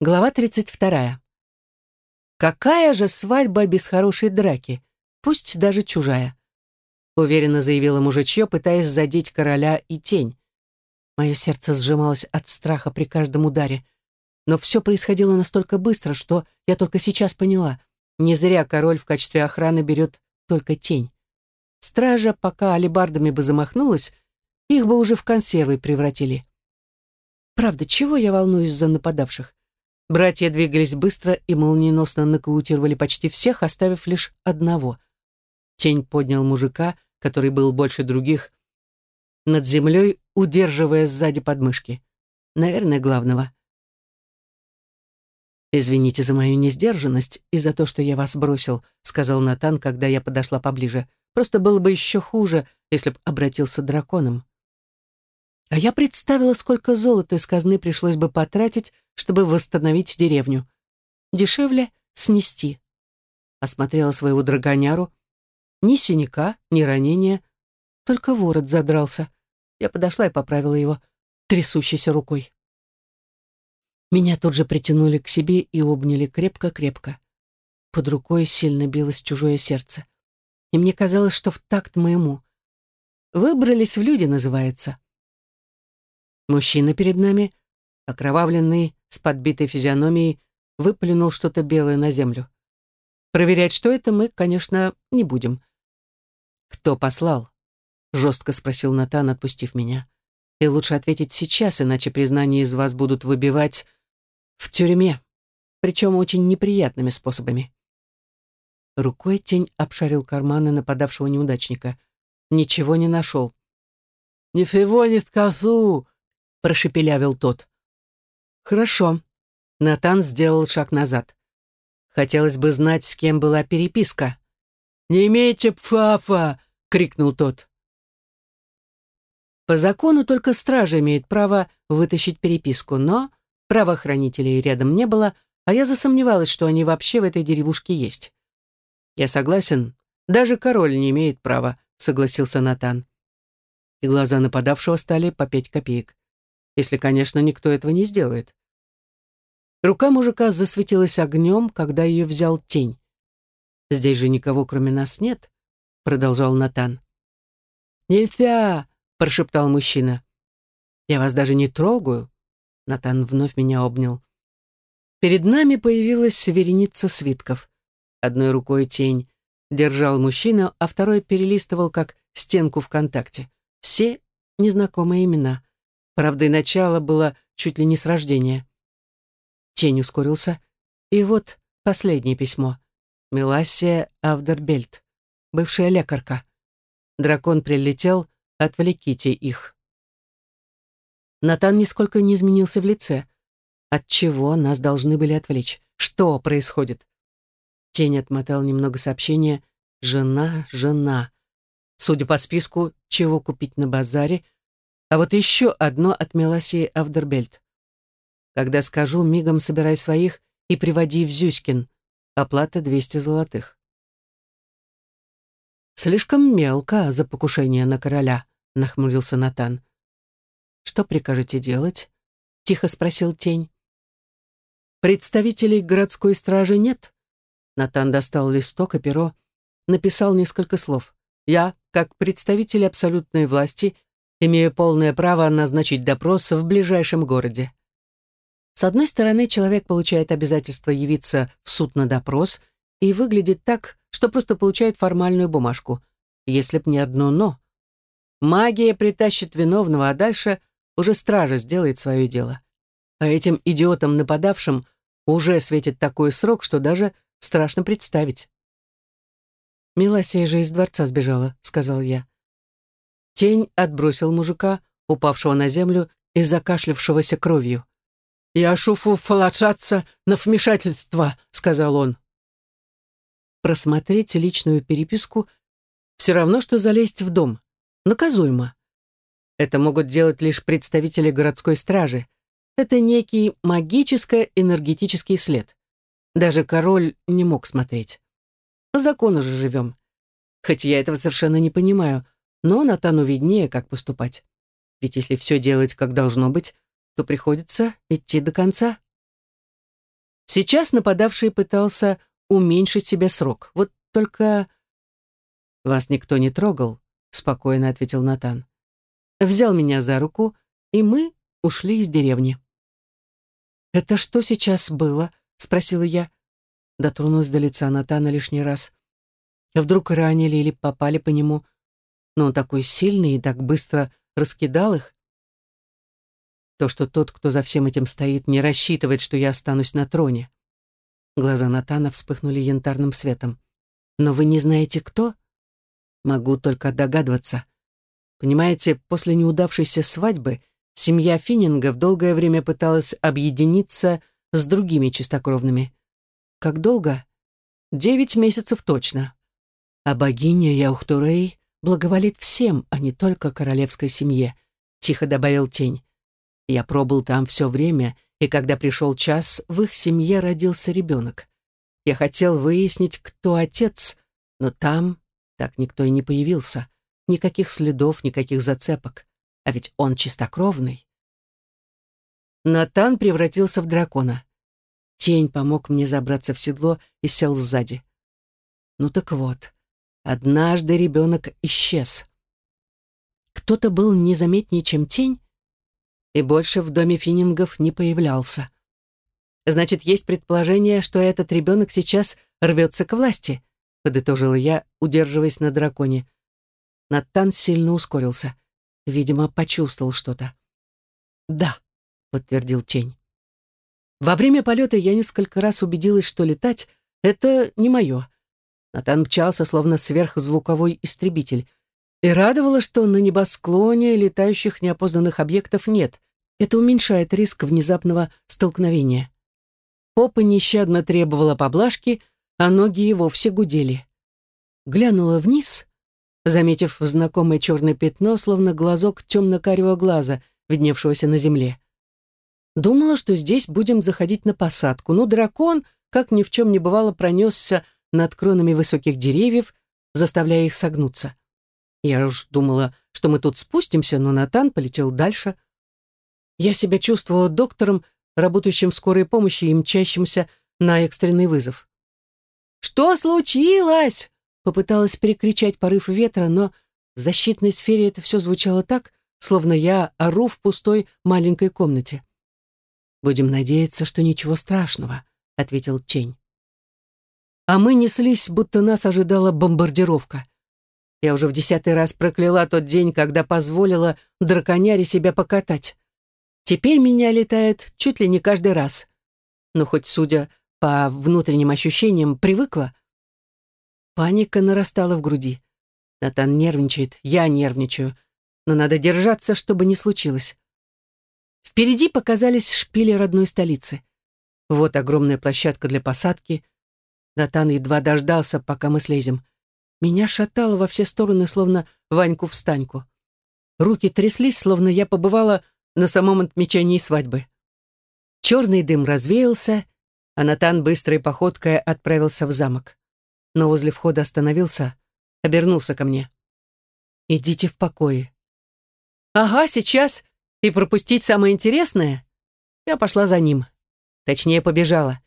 Глава 32. «Какая же свадьба без хорошей драки, пусть даже чужая?» Уверенно заявила мужичье, пытаясь задеть короля и тень. Мое сердце сжималось от страха при каждом ударе. Но все происходило настолько быстро, что я только сейчас поняла. Не зря король в качестве охраны берет только тень. Стража, пока алебардами бы замахнулась, их бы уже в консервы превратили. Правда, чего я волнуюсь за нападавших? Братья двигались быстро и молниеносно нокаутировали почти всех, оставив лишь одного. Тень поднял мужика, который был больше других, над землей, удерживая сзади подмышки. Наверное, главного. «Извините за мою несдержанность и за то, что я вас бросил», сказал Натан, когда я подошла поближе. «Просто было бы еще хуже, если б обратился драконом». А я представила, сколько золота из казны пришлось бы потратить, чтобы восстановить деревню. Дешевле снести. Осмотрела своего драгоняру. Ни синяка, ни ранения, только ворот задрался. Я подошла и поправила его трясущейся рукой. Меня тут же притянули к себе и обняли крепко-крепко. Под рукой сильно билось чужое сердце. И мне казалось, что в такт моему. «Выбрались в люди» называется. Мужчина перед нами, окровавленный, с подбитой физиономией, выплюнул что-то белое на землю. Проверять, что это, мы, конечно, не будем. «Кто послал?» — жестко спросил Натан, отпустив меня. «И лучше ответить сейчас, иначе признания из вас будут выбивать в тюрьме, причем очень неприятными способами». Рукой тень обшарил карманы нападавшего неудачника. Ничего не нашел. «Нифего не скажу!» Прошепелявил тот. «Хорошо». Натан сделал шаг назад. Хотелось бы знать, с кем была переписка. «Не имейте пфафа!» — крикнул тот. По закону только стража имеет право вытащить переписку, но правоохранителей рядом не было, а я засомневалась, что они вообще в этой деревушке есть. «Я согласен. Даже король не имеет права», — согласился Натан. И глаза нападавшего стали по пять копеек если, конечно, никто этого не сделает. Рука мужика засветилась огнем, когда ее взял тень. «Здесь же никого, кроме нас, нет», — продолжал Натан. «Нельзя!» — прошептал мужчина. «Я вас даже не трогаю», — Натан вновь меня обнял. Перед нами появилась вереница свитков. Одной рукой тень держал мужчина, а второй перелистывал, как стенку ВКонтакте. Все незнакомые имена. Правда, и начало было чуть ли не с рождения. Тень ускорился. И вот последнее письмо. Мелассия Авдербельт, бывшая лекарка. Дракон прилетел, отвлеките их. Натан нисколько не изменился в лице. От чего нас должны были отвлечь? Что происходит? Тень отмотал немного сообщения. Жена, жена. Судя по списку, чего купить на базаре, а вот еще одно от Меласии Авдербельт. Когда скажу, мигом собирай своих и приводи в Зюськин. Оплата 200 золотых. Слишком мелко за покушение на короля, нахмурился Натан. Что прикажете делать? Тихо спросил тень. Представителей городской стражи нет? Натан достал листок и перо, написал несколько слов. Я, как представитель абсолютной власти, имею полное право назначить допрос в ближайшем городе. С одной стороны, человек получает обязательство явиться в суд на допрос и выглядит так, что просто получает формальную бумажку, если б не одно «но». Магия притащит виновного, а дальше уже стража сделает свое дело. А этим идиотам-нападавшим уже светит такой срок, что даже страшно представить. «Миласия же из дворца сбежала», — сказал я. Тень отбросил мужика, упавшего на землю и закашлявшегося кровью. «Я шуфу фалачаться на вмешательство», — сказал он. Просмотреть личную переписку все равно, что залезть в дом. Наказуемо. Это могут делать лишь представители городской стражи. Это некий магическо-энергетический след. Даже король не мог смотреть. По закону же живем. Хоть я этого совершенно не понимаю, но Натану виднее, как поступать. Ведь если все делать как должно быть, то приходится идти до конца. Сейчас нападавший пытался уменьшить себе срок. Вот только... «Вас никто не трогал», — спокойно ответил Натан. Взял меня за руку, и мы ушли из деревни. «Это что сейчас было?» — спросила я. Дотронулась до лица Натана лишний раз. Вдруг ранили или попали по нему. Но он такой сильный и так быстро раскидал их. То, что тот, кто за всем этим стоит, не рассчитывает, что я останусь на троне. Глаза Натана вспыхнули янтарным светом. «Но вы не знаете, кто?» «Могу только догадываться. Понимаете, после неудавшейся свадьбы семья Финнингов долгое время пыталась объединиться с другими чистокровными. Как долго? Девять месяцев точно. А богиня Яухтурей благоволит всем, а не только королевской семье, тихо добавил тень. Я пробыл там все время, и когда пришел час, в их семье родился ребенок. Я хотел выяснить, кто отец, но там так никто и не появился. Никаких следов, никаких зацепок. А ведь он чистокровный. Натан превратился в дракона. Тень помог мне забраться в седло и сел сзади. Ну так вот, однажды ребенок исчез. Кто-то был незаметнее, чем тень, и больше в доме Финнингов не появлялся. Значит, есть предположение, что этот ребенок сейчас рвется к власти, подытожила я, удерживаясь на драконе. Натан сильно ускорился. Видимо, почувствовал что-то. «Да», — подтвердил тень. Во время полета я несколько раз убедилась, что летать — это не мое. Натан мчался, словно сверхзвуковой истребитель. И радовало, что на небосклоне летающих неопознанных объектов нет. Это уменьшает риск внезапного столкновения. Попа нещадно требовала поблажки, а ноги и вовсе гудели. Глянула вниз, заметив знакомое черное пятно, словно глазок темно-карего глаза, видневшегося на земле. Думала, что здесь будем заходить на посадку, но дракон, как ни в чем не бывало, пронесся над кронами высоких деревьев, заставляя их согнуться. Я уж думала, что мы тут спустимся, но Натан полетел дальше. Я себя чувствовала доктором, работающим в скорой помощи и мчащимся на экстренный вызов. «Что случилось?» Попыталась перекричать порыв ветра, но в защитной сфере это все звучало так, словно я ору в пустой маленькой комнате. «Будем надеяться, что ничего страшного», — ответил тень. А мы неслись, будто нас ожидала бомбардировка. Я уже в десятый раз прокляла тот день, когда позволила драконяре себя покатать. Теперь меня летают чуть ли не каждый раз. Но хоть, судя по внутренним ощущениям, привыкла. Паника нарастала в груди. Натан нервничает, я нервничаю. Но надо держаться, чтобы не случилось. Впереди показались шпили родной столицы. Вот огромная площадка для посадки. Натан едва дождался, пока мы слезем. Меня шатало во все стороны, словно Ваньку-встаньку. Руки тряслись, словно я побывала на самом отмечании свадьбы. Черный дым развеялся, а Натан быстрой походкой отправился в замок. Но возле входа остановился, обернулся ко мне. «Идите в покое». «Ага, сейчас. И пропустить самое интересное?» Я пошла за ним. Точнее, побежала.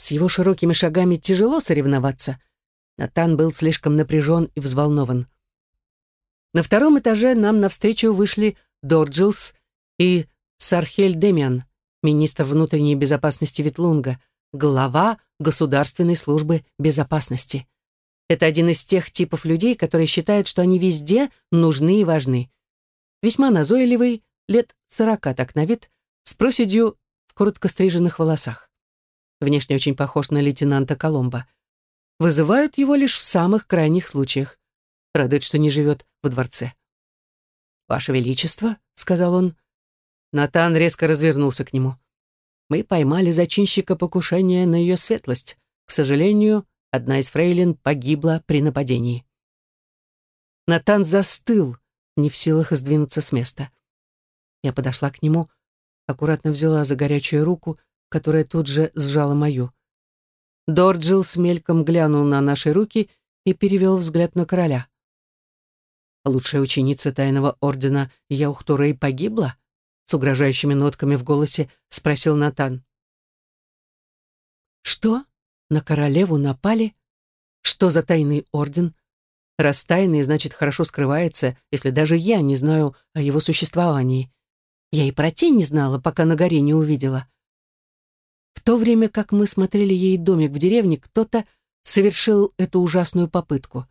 С его широкими шагами тяжело соревноваться — Натан был слишком напряжен и взволнован. На втором этаже нам навстречу вышли Дорджилс и Сархель Демиан, министр внутренней безопасности Ветлунга, глава Государственной службы безопасности. Это один из тех типов людей, которые считают, что они везде нужны и важны. Весьма назойливый, лет сорока так на вид, с проседью в коротко стриженных волосах. Внешне очень похож на лейтенанта Коломбо вызывают его лишь в самых крайних случаях. Радует, что не живет во дворце. «Ваше Величество», — сказал он. Натан резко развернулся к нему. «Мы поймали зачинщика покушения на ее светлость. К сожалению, одна из фрейлин погибла при нападении». Натан застыл, не в силах сдвинуться с места. Я подошла к нему, аккуратно взяла за горячую руку, которая тут же сжала мою. Дорджил с мельком глянул на наши руки и перевел взгляд на короля. «Лучшая ученица тайного ордена Яухтурей погибла?» С угрожающими нотками в голосе спросил Натан. Что? На королеву напали? Что за тайный орден? Раз тайный, значит, хорошо скрывается, если даже я не знаю о его существовании. Я и про тень не знала, пока на горе не увидела. В то время, как мы смотрели ей домик в деревне, кто-то совершил эту ужасную попытку.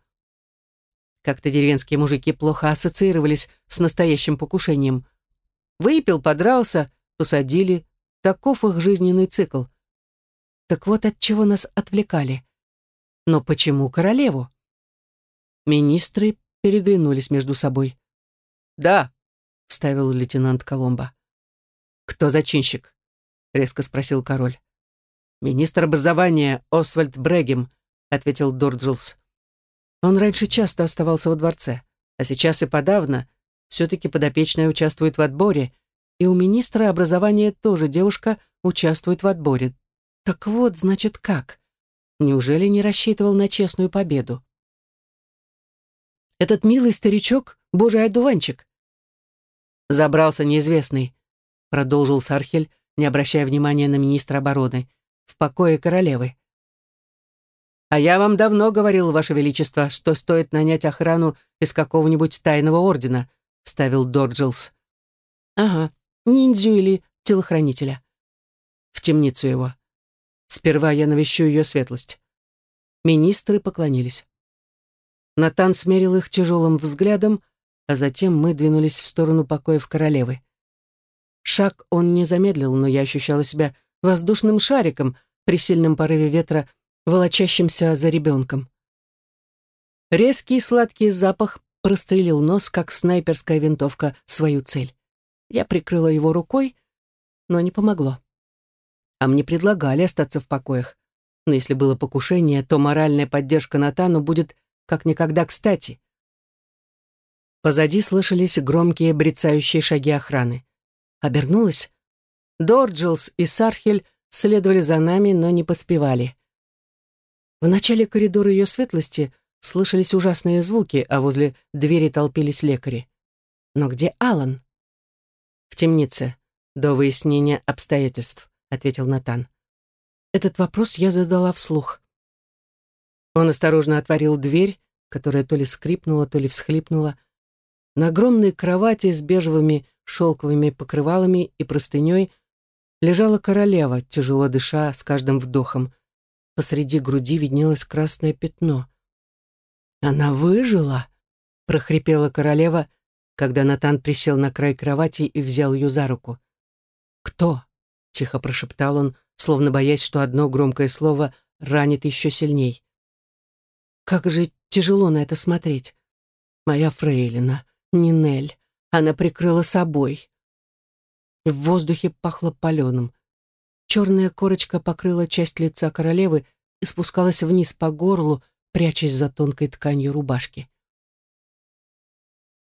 Как-то деревенские мужики плохо ассоциировались с настоящим покушением. Выпил, подрался, посадили. Таков их жизненный цикл. Так вот от чего нас отвлекали. Но почему королеву? Министры переглянулись между собой. «Да», — вставил лейтенант Коломбо. «Кто зачинщик?» — резко спросил король. «Министр образования Освальд Брегем», — ответил Дорджилс. Он раньше часто оставался во дворце, а сейчас и подавно. Все-таки подопечная участвует в отборе, и у министра образования тоже девушка участвует в отборе. Так вот, значит, как? Неужели не рассчитывал на честную победу? Этот милый старичок — божий одуванчик. Забрался неизвестный, продолжил Сархель, не обращая внимания на министра обороны, в покое королевы. «А я вам давно говорил, Ваше Величество, что стоит нанять охрану из какого-нибудь тайного ордена», — вставил Дорджилс. «Ага, ниндзю или телохранителя. В темницу его. Сперва я навещу ее светлость. Министры поклонились. Натан смерил их тяжелым взглядом, а затем мы двинулись в сторону покоев королевы. Шаг он не замедлил, но я ощущала себя воздушным шариком при сильном порыве ветра, волочащимся за ребенком. Резкий сладкий запах прострелил нос, как снайперская винтовка, свою цель. Я прикрыла его рукой, но не помогло. А мне предлагали остаться в покоях. Но если было покушение, то моральная поддержка Натану будет как никогда кстати. Позади слышались громкие брецающие шаги охраны. Обернулась. Дорджилс и Сархель следовали за нами, но не поспевали. В начале коридора ее светлости слышались ужасные звуки, а возле двери толпились лекари. Но где Алан? «В темнице, до выяснения обстоятельств», — ответил Натан. Этот вопрос я задала вслух. Он осторожно отворил дверь, которая то ли скрипнула, то ли всхлипнула. На огромной кровати с бежевыми шелковыми покрывалами и простыней лежала королева, тяжело дыша с каждым вдохом. Посреди груди виднелось красное пятно. «Она выжила!» — прохрипела королева, когда Натан присел на край кровати и взял ее за руку. «Кто?» — тихо прошептал он, словно боясь, что одно громкое слово ранит еще сильней. «Как же тяжело на это смотреть. Моя фрейлина, Нинель, она прикрыла собой». В воздухе пахло паленым. Черная корочка покрыла часть лица королевы и спускалась вниз по горлу, прячась за тонкой тканью рубашки.